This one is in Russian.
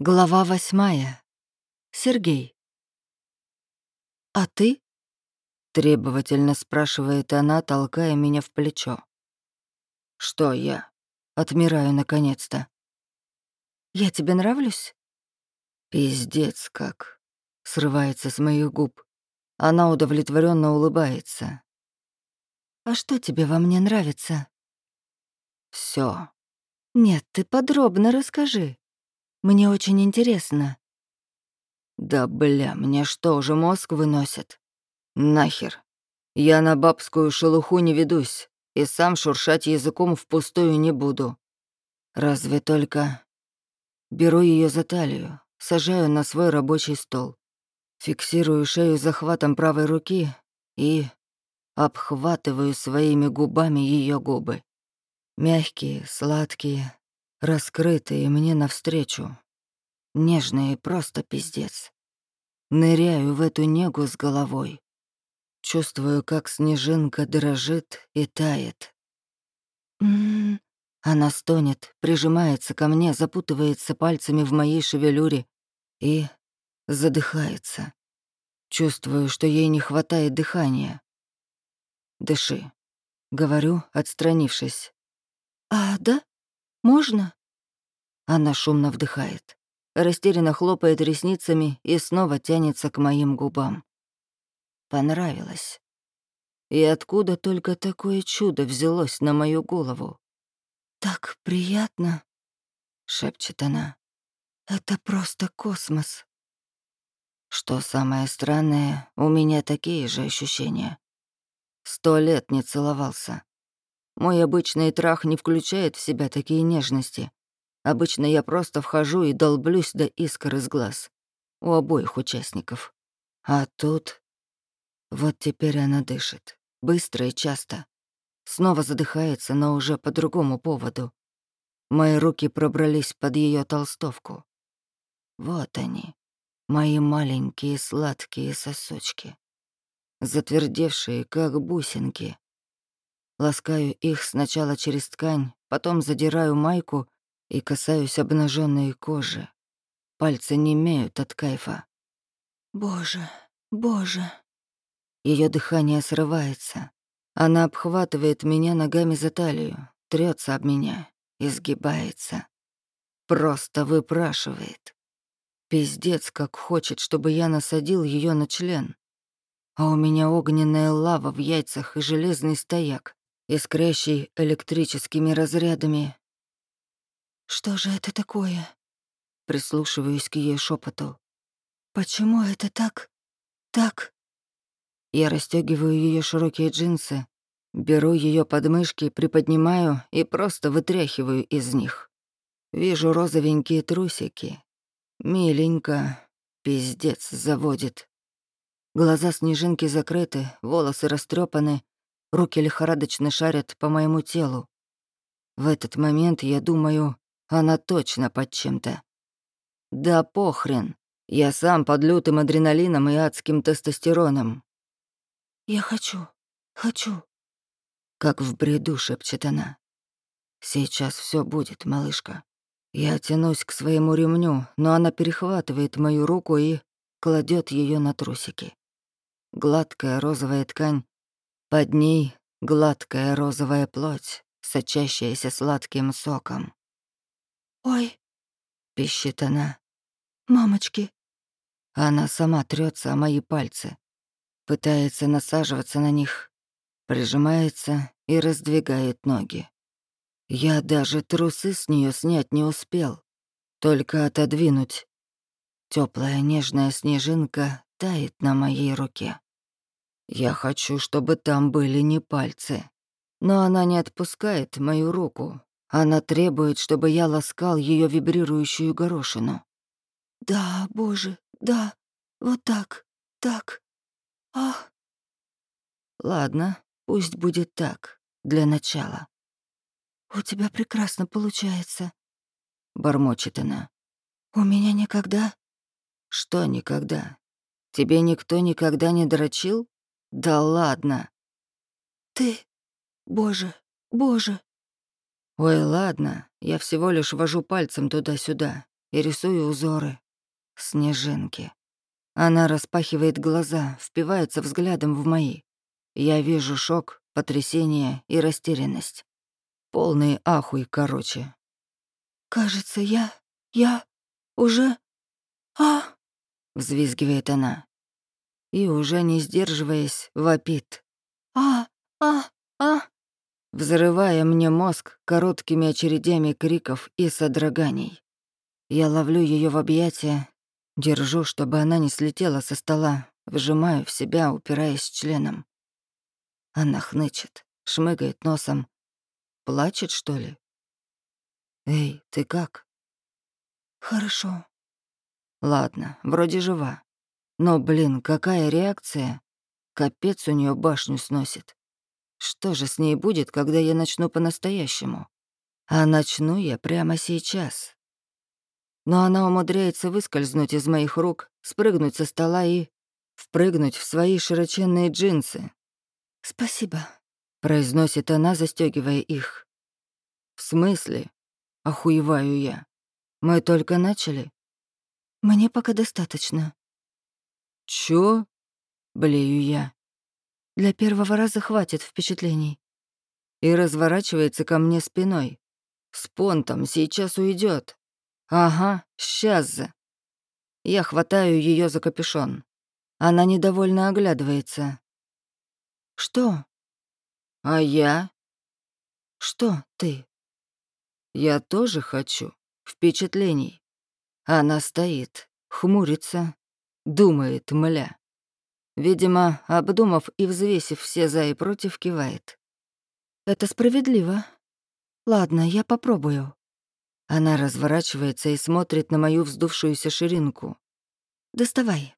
Глава восьмая. Сергей. «А ты?» — требовательно спрашивает она, толкая меня в плечо. «Что я?» — отмираю наконец-то. «Я тебе нравлюсь?» «Пиздец как!» — срывается с моих губ. Она удовлетворенно улыбается. «А что тебе во мне нравится?» Все. «Нет, ты подробно расскажи. Мне очень интересно». «Да бля, мне что, уже мозг выносит? Нахер. Я на бабскую шелуху не ведусь и сам шуршать языком впустую не буду. Разве только... Беру ее за талию, сажаю на свой рабочий стол, фиксирую шею захватом правой руки и обхватываю своими губами ее губы. Мягкие, сладкие, раскрытые мне навстречу. Нежные, просто пиздец. Ныряю в эту негу с головой. Чувствую, как снежинка дрожит и тает. М -м -м. Она стонет, прижимается ко мне, запутывается пальцами в моей шевелюре и задыхается. Чувствую, что ей не хватает дыхания. «Дыши», — говорю, отстранившись. «А, да? Можно?» Она шумно вдыхает, растерянно хлопает ресницами и снова тянется к моим губам. Понравилось. И откуда только такое чудо взялось на мою голову? «Так приятно», — шепчет она. «Это просто космос». Что самое странное, у меня такие же ощущения. Сто лет не целовался. Мой обычный трах не включает в себя такие нежности. Обычно я просто вхожу и долблюсь до искр из глаз. У обоих участников. А тут... Вот теперь она дышит. Быстро и часто. Снова задыхается, но уже по другому поводу. Мои руки пробрались под ее толстовку. Вот они, мои маленькие сладкие сосочки. Затвердевшие, как бусинки. Ласкаю их сначала через ткань, потом задираю майку и касаюсь обнаженной кожи. Пальцы не имеют от кайфа. Боже, боже. Ее дыхание срывается. Она обхватывает меня ногами за талию, трется об меня, изгибается. Просто выпрашивает. Пиздец, как хочет, чтобы я насадил ее на член. А у меня огненная лава в яйцах и железный стояк искрящий электрическими разрядами. «Что же это такое?» Прислушиваюсь к ее шепоту. «Почему это так? Так?» Я расстегиваю ее широкие джинсы, беру ее подмышки, приподнимаю и просто вытряхиваю из них. Вижу розовенькие трусики. Миленько, пиздец, заводит. Глаза снежинки закрыты, волосы растрепаны, Руки лихорадочно шарят по моему телу. В этот момент я думаю, она точно под чем-то. Да похрен. Я сам под лютым адреналином и адским тестостероном. «Я хочу, хочу», — как в бреду шепчет она. «Сейчас все будет, малышка». Я тянусь к своему ремню, но она перехватывает мою руку и кладет ее на трусики. Гладкая розовая ткань под ней гладкая розовая плоть, сочащаяся сладким соком. «Ой!» — пищит она. «Мамочки!» Она сама трется о мои пальцы, пытается насаживаться на них, прижимается и раздвигает ноги. Я даже трусы с нее снять не успел, только отодвинуть. Теплая нежная снежинка тает на моей руке. Я хочу, чтобы там были не пальцы. Но она не отпускает мою руку. Она требует, чтобы я ласкал ее вибрирующую горошину. «Да, боже, да, вот так, так, ах». Ладно, пусть будет так, для начала. «У тебя прекрасно получается», — бормочет она. «У меня никогда...» «Что никогда? Тебе никто никогда не дрочил?» Да ладно. Ты... Боже, боже. Ой, ладно, я всего лишь вожу пальцем туда-сюда. и рисую узоры. Снежинки. Она распахивает глаза, впивается взглядом в мои. Я вижу шок, потрясение и растерянность. Полный ахуй, короче. «Кажется, я... я... уже... а...» — взвизгивает она. И, уже не сдерживаясь, вопит. «а... а... а...» взрывая мне мозг короткими очередями криков и содроганий. Я ловлю ее в объятия, держу, чтобы она не слетела со стола, вжимаю в себя, упираясь членом. Она хнычет, шмыгает носом. Плачет, что ли? «Эй, ты как?» «Хорошо». «Ладно, вроде жива. Но, блин, какая реакция? Капец у нее башню сносит. Что же с ней будет, когда я начну по-настоящему? А начну я прямо сейчас. Но она умудряется выскользнуть из моих рук, спрыгнуть со стола и впрыгнуть в свои широченные джинсы. «Спасибо», — произносит она, застегивая их. «В смысле?» — охуеваю я. «Мы только начали?» «Мне пока достаточно». «Чё?» — блею я. Для первого раза хватит впечатлений. И разворачивается ко мне спиной. С понтом сейчас уйдет. Ага, сейчас же. Я хватаю ее за капюшон. Она недовольно оглядывается. Что? А я? Что ты? Я тоже хочу впечатлений. Она стоит, хмурится, думает, мля. Видимо, обдумав и взвесив все за и против, кивает. «Это справедливо. Ладно, я попробую». Она разворачивается и смотрит на мою вздувшуюся ширинку. «Доставай».